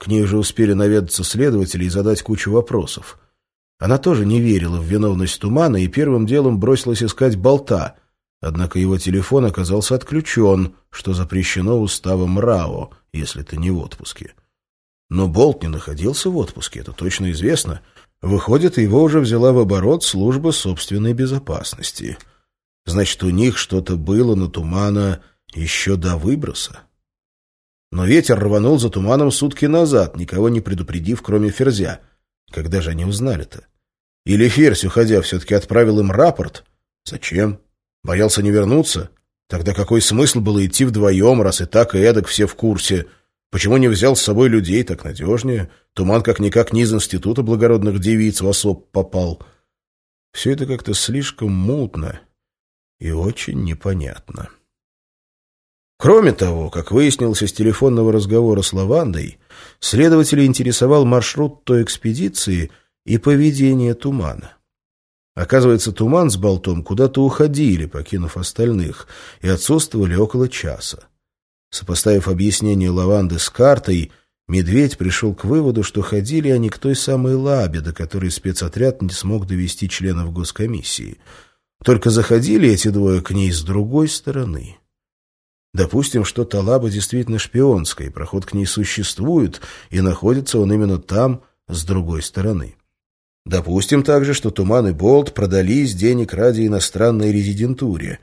К ней уже успели наведаться следователи и задать кучу вопросов. Она тоже не верила в виновность Тумана и первым делом бросилась искать болта, однако его телефон оказался отключен, что запрещено уставом РАО, если ты не в отпуске. Но Болт не находился в отпуске, это точно известно. Выходит, его уже взяла в оборот служба собственной безопасности. Значит, у них что-то было на Тумана еще до выброса. Но ветер рванул за туманом сутки назад, никого не предупредив, кроме Ферзя. Когда же они узнали-то? Или Ферзь, уходя, все-таки отправил им рапорт? Зачем? Боялся не вернуться? Тогда какой смысл было идти вдвоем, раз и так, и эдак все в курсе? Почему не взял с собой людей, так надежнее? Туман как-никак не из института благородных девиц в особ попал. Все это как-то слишком мутно и очень непонятно. Кроме того, как выяснилось из телефонного разговора с Лавандой, следователя интересовал маршрут той экспедиции и поведение тумана. Оказывается, туман с болтом куда-то уходили, покинув остальных, и отсутствовали около часа. Сопоставив объяснение Лаванды с картой, Медведь пришел к выводу, что ходили они к той самой лабе, до которой спецотряд не смог довести членов госкомиссии. Только заходили эти двое к ней с другой стороны. Допустим, что Талаба действительно шпионская, и проход к ней существует, и находится он именно там, с другой стороны. Допустим также, что Туман и Болт продались денег ради иностранной резидентуре.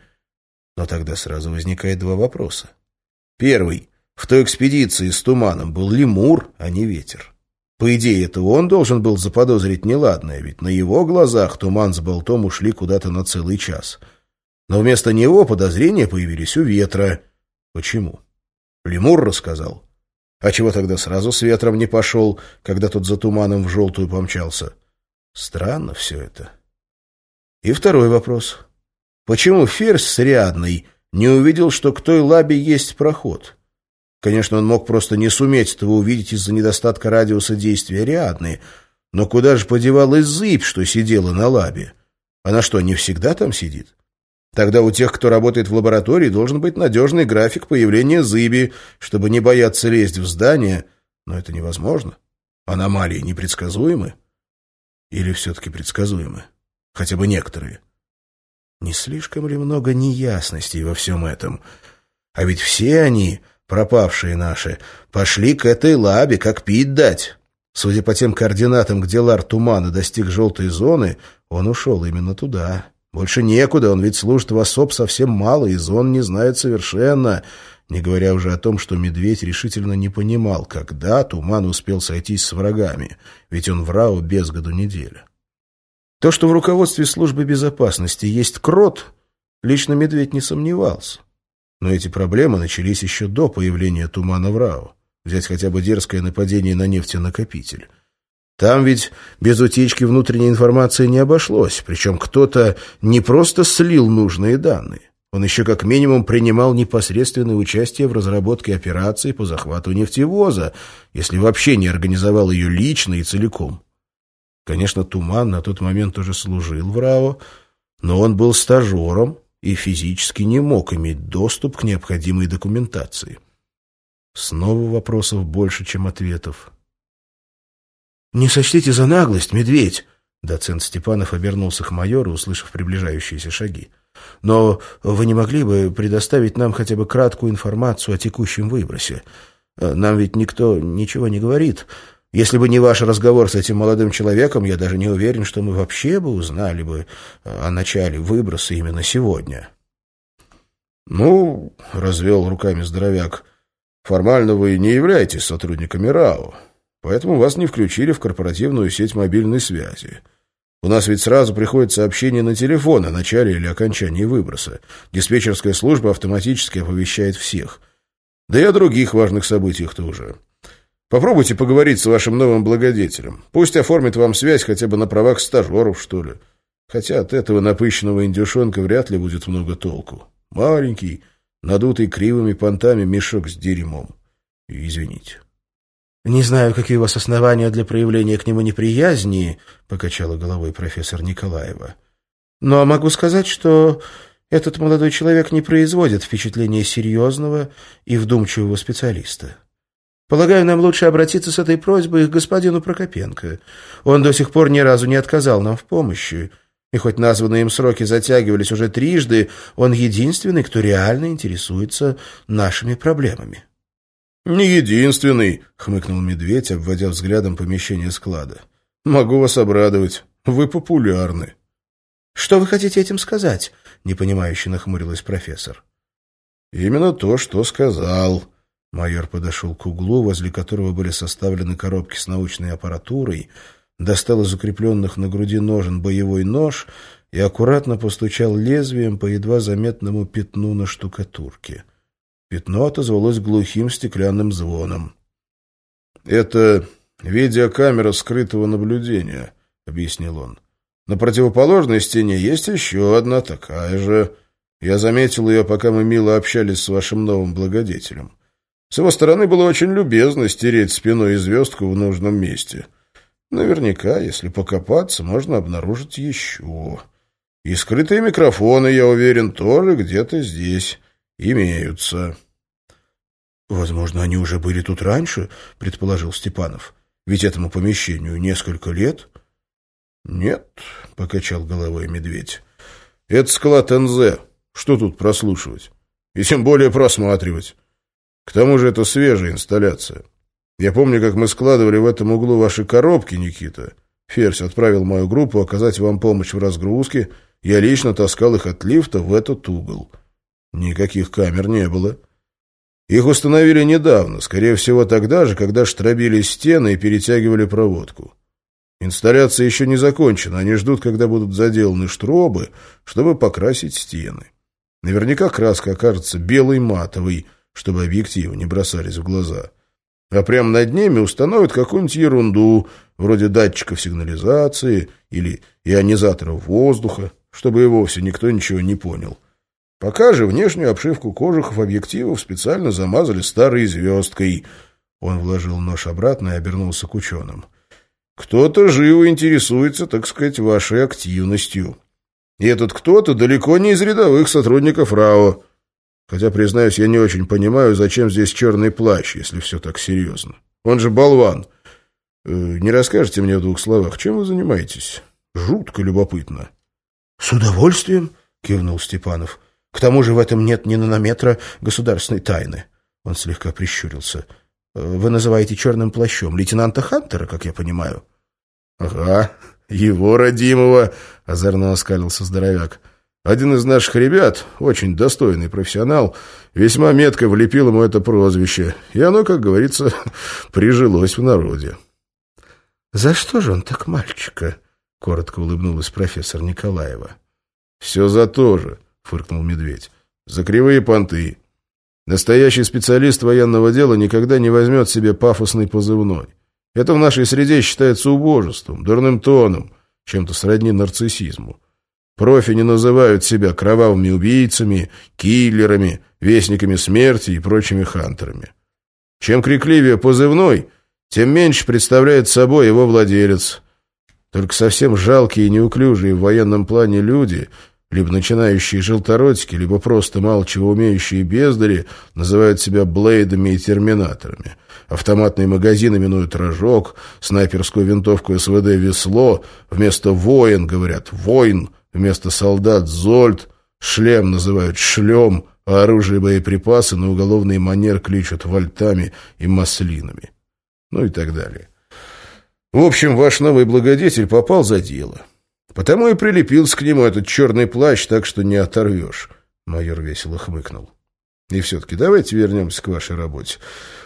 Но тогда сразу возникает два вопроса. Первый. В той экспедиции с Туманом был лемур, а не ветер. По идее, это он должен был заподозрить неладное, ведь на его глазах Туман с Болтом ушли куда-то на целый час. Но вместо него подозрения появились у ветра — Почему? Лемур рассказал. А чего тогда сразу с ветром не пошел, когда тот за туманом в желтую помчался? Странно все это. И второй вопрос. Почему Ферзь с не увидел, что к той лабе есть проход? Конечно, он мог просто не суметь этого увидеть из-за недостатка радиуса действия Рядны, но куда же подевалась зыбь, что сидела на лабе? Она что, не всегда там сидит? Тогда у тех, кто работает в лаборатории, должен быть надежный график появления зыби, чтобы не бояться лезть в здание. Но это невозможно. Аномалии непредсказуемы. Или все-таки предсказуемы? Хотя бы некоторые. Не слишком ли много неясностей во всем этом? А ведь все они, пропавшие наши, пошли к этой лабе, как пить дать. Судя по тем координатам, где лар тумана достиг желтой зоны, он ушел именно туда. Больше некуда, он ведь служит в особ совсем мало, и зон не знает совершенно, не говоря уже о том, что медведь решительно не понимал, когда Туман успел сойтись с врагами, ведь он врал без году неделя. То, что в руководстве службы безопасности есть крот, лично медведь не сомневался. Но эти проблемы начались еще до появления Тумана в РАО. Взять хотя бы дерзкое нападение на нефтенакопитель. Там ведь без утечки внутренней информации не обошлось, причем кто-то не просто слил нужные данные. Он еще как минимум принимал непосредственное участие в разработке операции по захвату нефтевоза, если вообще не организовал ее лично и целиком. Конечно, Туман на тот момент уже служил в РАО, но он был стажером и физически не мог иметь доступ к необходимой документации. Снова вопросов больше, чем ответов. «Не сочтите за наглость, медведь!» Доцент Степанов обернулся к майору, услышав приближающиеся шаги. «Но вы не могли бы предоставить нам хотя бы краткую информацию о текущем выбросе? Нам ведь никто ничего не говорит. Если бы не ваш разговор с этим молодым человеком, я даже не уверен, что мы вообще бы узнали бы о начале выброса именно сегодня». «Ну, — развел руками здоровяк, — формально вы не являетесь сотрудниками РАО поэтому вас не включили в корпоративную сеть мобильной связи. У нас ведь сразу приходит сообщение на телефон о начале или окончании выброса. Диспетчерская служба автоматически оповещает всех. Да и о других важных событиях тоже. Попробуйте поговорить с вашим новым благодетелем. Пусть оформит вам связь хотя бы на правах стажеров, что ли. Хотя от этого напыщенного индюшонка вряд ли будет много толку. Маленький, надутый кривыми понтами мешок с дерьмом. Извините. «Не знаю, какие у вас основания для проявления к нему неприязни», — покачала головой профессор Николаева. «Но могу сказать, что этот молодой человек не производит впечатления серьезного и вдумчивого специалиста. Полагаю, нам лучше обратиться с этой просьбой к господину Прокопенко. Он до сих пор ни разу не отказал нам в помощи. И хоть названные им сроки затягивались уже трижды, он единственный, кто реально интересуется нашими проблемами. «Не единственный», — хмыкнул медведь, обводя взглядом помещение склада. «Могу вас обрадовать. Вы популярны». «Что вы хотите этим сказать?» — непонимающе нахмурилась профессор. «Именно то, что сказал». Майор подошел к углу, возле которого были составлены коробки с научной аппаратурой, достал из укрепленных на груди ножен боевой нож и аккуратно постучал лезвием по едва заметному пятну на штукатурке. Пятно отозвалось глухим стеклянным звоном. «Это видеокамера скрытого наблюдения», — объяснил он. «На противоположной стене есть еще одна такая же. Я заметил ее, пока мы мило общались с вашим новым благодетелем. С его стороны было очень любезно стереть спиной звездку в нужном месте». Наверняка, если покопаться, можно обнаружить еще. И скрытые микрофоны, я уверен, тоже где-то здесь имеются. «Возможно, они уже были тут раньше», — предположил Степанов. «Ведь этому помещению несколько лет». «Нет», — покачал головой медведь. «Это склад НЗ. Что тут прослушивать? И тем более просматривать. К тому же это свежая инсталляция. Я помню, как мы складывали в этом углу ваши коробки, Никита. Ферзь отправил мою группу оказать вам помощь в разгрузке. Я лично таскал их от лифта в этот угол. Никаких камер не было. Их установили недавно, скорее всего тогда же, когда штробили стены и перетягивали проводку. Инсталляция еще не закончена, они ждут, когда будут заделаны штробы, чтобы покрасить стены. Наверняка краска окажется белой матовой, чтобы объективы не бросались в глаза а прямо над ними установят какую-нибудь ерунду, вроде датчиков сигнализации или ионизаторов воздуха, чтобы и вовсе никто ничего не понял. Пока же внешнюю обшивку кожухов объективов специально замазали старой звездкой. Он вложил нож обратно и обернулся к ученым. Кто-то живо интересуется, так сказать, вашей активностью. И этот кто-то далеко не из рядовых сотрудников РАО. Хотя, признаюсь, я не очень понимаю, зачем здесь черный плащ, если все так серьезно. Он же болван. Э, не расскажете мне в двух словах, чем вы занимаетесь? Жутко любопытно. — С удовольствием, — кивнул Степанов. — К тому же в этом нет ни нанометра государственной тайны. Он слегка прищурился. «Э, — Вы называете черным плащом лейтенанта Хантера, как я понимаю? — Ага, его родимого, — озорно оскалился здоровяк. Один из наших ребят, очень достойный профессионал, весьма метко влепил ему это прозвище, и оно, как говорится, прижилось в народе. «За что же он так мальчика?» — коротко улыбнулась профессор Николаева. «Все за то же», — фыркнул медведь. «За кривые понты. Настоящий специалист военного дела никогда не возьмет себе пафосный позывной. Это в нашей среде считается убожеством, дурным тоном, чем-то сродни нарциссизму. Профи не называют себя кровавыми убийцами, киллерами, вестниками смерти и прочими хантерами. Чем крикливее позывной, тем меньше представляет собой его владелец. Только совсем жалкие и неуклюжие в военном плане люди, либо начинающие желторотики, либо просто мало чего умеющие бездари, называют себя блейдами и терминаторами. Автоматный магазин именуют «рожок», снайперскую винтовку СВД «весло», вместо «воин» говорят «воин», Вместо солдат — зольд, шлем называют шлем, а оружие и боеприпасы на уголовный манер кличут вольтами и маслинами. Ну и так далее. В общем, ваш новый благодетель попал за дело. Потому и прилепился к нему этот черный плащ, так что не оторвешь. Майор весело хмыкнул. И все-таки давайте вернемся к вашей работе.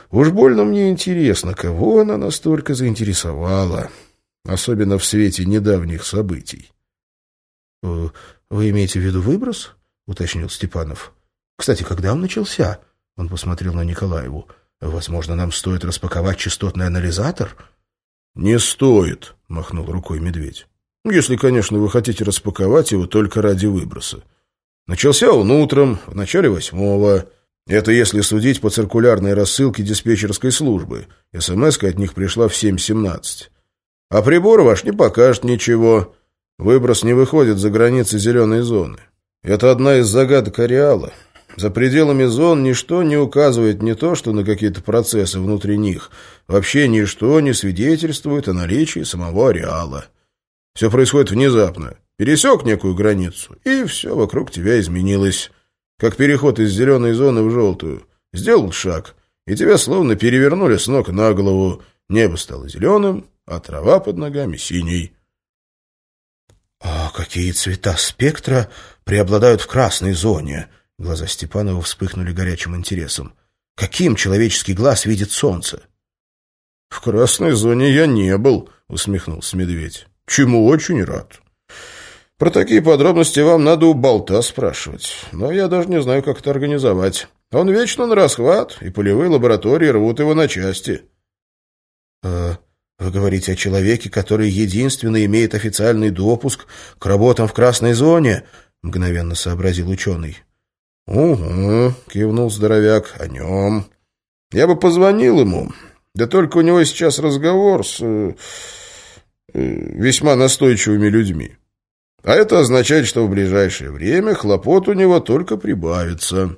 Уж больно мне интересно, кого она настолько заинтересовала, особенно в свете недавних событий. Э, «Вы имеете в виду выброс?» — уточнил Степанов. «Кстати, когда он начался?» — он посмотрел на Николаеву. «Возможно, нам стоит распаковать частотный анализатор?» «Не стоит», — махнул рукой медведь. «Если, конечно, вы хотите распаковать его только ради выброса. Начался он утром, в начале восьмого. Это если судить по циркулярной рассылке диспетчерской службы. СМС от них пришла в 7.17. А прибор ваш не покажет ничего». Выброс не выходит за границы зеленой зоны. Это одна из загадок ареала. За пределами зон ничто не указывает не то, что на какие-то процессы внутри них. Вообще ничто не свидетельствует о наличии самого ареала. Все происходит внезапно. Пересек некую границу, и все вокруг тебя изменилось. Как переход из зеленой зоны в желтую. Сделал шаг, и тебя словно перевернули с ног на голову. Небо стало зеленым, а трава под ногами синей. «А какие цвета спектра преобладают в красной зоне?» Глаза Степанова вспыхнули горячим интересом. «Каким человеческий глаз видит солнце?» «В красной зоне я не был», — усмехнулся медведь. «Чему очень рад. Про такие подробности вам надо у болта спрашивать. Но я даже не знаю, как это организовать. Он вечно на расхват, и полевые лаборатории рвут его на части». «А вы говорите о человеке, который единственный имеет официальный допуск к работам в красной зоне, мгновенно сообразил ученый. Угу, кивнул здоровяк, о нем. Я бы позвонил ему, да только у него сейчас разговор с э, весьма настойчивыми людьми. А это означает, что в ближайшее время хлопот у него только прибавится.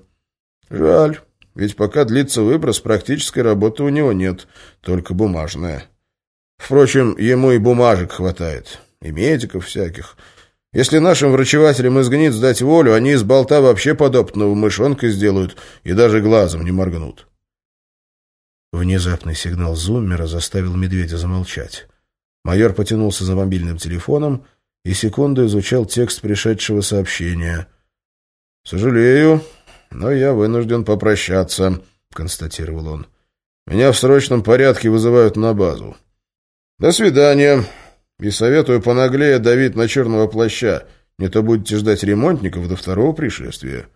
Жаль, ведь пока длится выброс, практической работы у него нет, только бумажная. Впрочем, ему и бумажек хватает, и медиков всяких. Если нашим врачевателям из сдать волю, они из болта вообще подопытного мышонка сделают и даже глазом не моргнут. Внезапный сигнал зуммера заставил медведя замолчать. Майор потянулся за мобильным телефоном и секунду изучал текст пришедшего сообщения. «Сожалею, но я вынужден попрощаться», — констатировал он. «Меня в срочном порядке вызывают на базу. «До свидания. И советую понаглее давить на черного плаща. Не то будете ждать ремонтников до второго пришествия».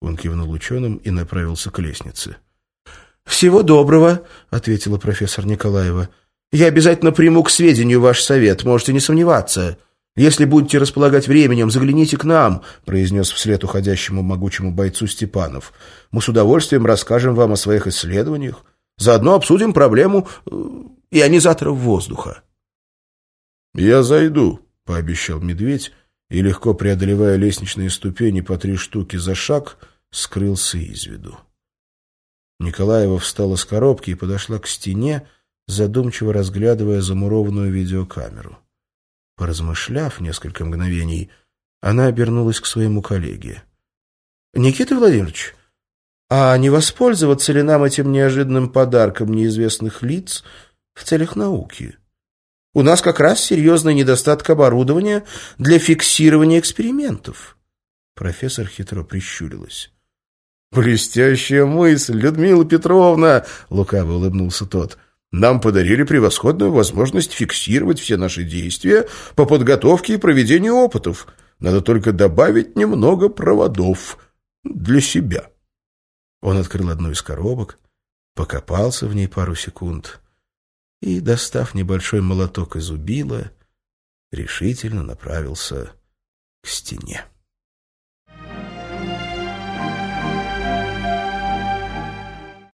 Он кивнул ученым и направился к лестнице. «Всего доброго», — ответила профессор Николаева. «Я обязательно приму к сведению ваш совет, можете не сомневаться. Если будете располагать временем, загляните к нам», — произнес вслед уходящему могучему бойцу Степанов. «Мы с удовольствием расскажем вам о своих исследованиях. Заодно обсудим проблему э, ионизаторов воздуха. «Я зайду», — пообещал медведь, и, легко преодолевая лестничные ступени по три штуки за шаг, скрылся из виду. Николаева встала с коробки и подошла к стене, задумчиво разглядывая замурованную видеокамеру. Поразмышляв несколько мгновений, она обернулась к своему коллеге. — Никита Владимирович, а не воспользоваться ли нам этим неожиданным подарком неизвестных лиц в целях науки. У нас как раз серьезный недостаток оборудования для фиксирования экспериментов. Профессор хитро прищурилась. «Блестящая мысль, Людмила Петровна!» — лукаво улыбнулся тот. «Нам подарили превосходную возможность фиксировать все наши действия по подготовке и проведению опытов. Надо только добавить немного проводов для себя». Он открыл одну из коробок, покопался в ней пару секунд и, достав небольшой молоток из убила, решительно направился к стене.